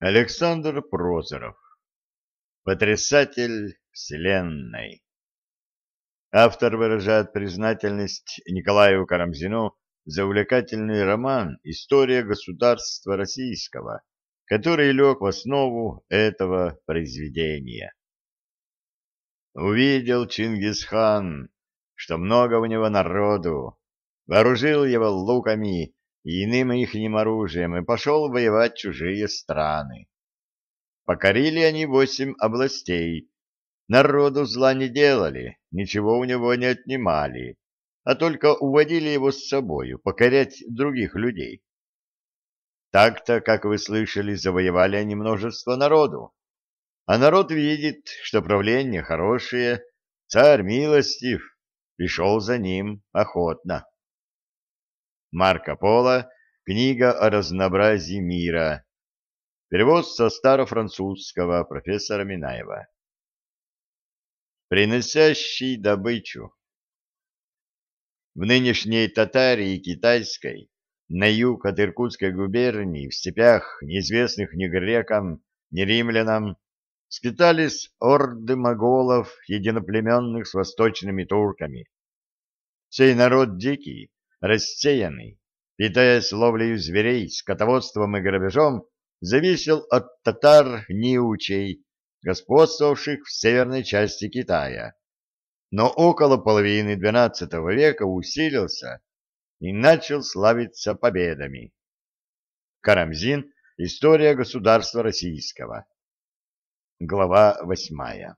Александр Прозоров. Потрясатель Вселенной. Автор выражает признательность Николаю Карамзину за увлекательный роман «История государства российского», который лег в основу этого произведения. Увидел Чингисхан, что много у него народу, вооружил его луками иным ихним оружием и пошел воевать чужие страны. Покорили они восемь областей, народу зла не делали, ничего у него не отнимали, а только уводили его с собою покорять других людей. Так-то, как вы слышали, завоевали они множество народу. А народ видит, что правление хорошее, царь милостив, пришел за ним охотно. Марко Поло «Книга о разнообразии мира». Перевод со старофранцузского профессора Минаева. Приносящий добычу. В нынешней Татарии Китайской, на юг от Иркутской губернии, в степях, неизвестных ни грекам, ни римлянам, скитались орды моголов, единоплеменных с восточными турками. Сей народ дикий, рассеянный, питаясь ловлею зверей, скотоводством и грабежом, зависел от татар неучей, господствовавших в северной части Китая. Но около половины XII века усилился и начал славиться победами. Карамзин. История государства российского. Глава восьмая.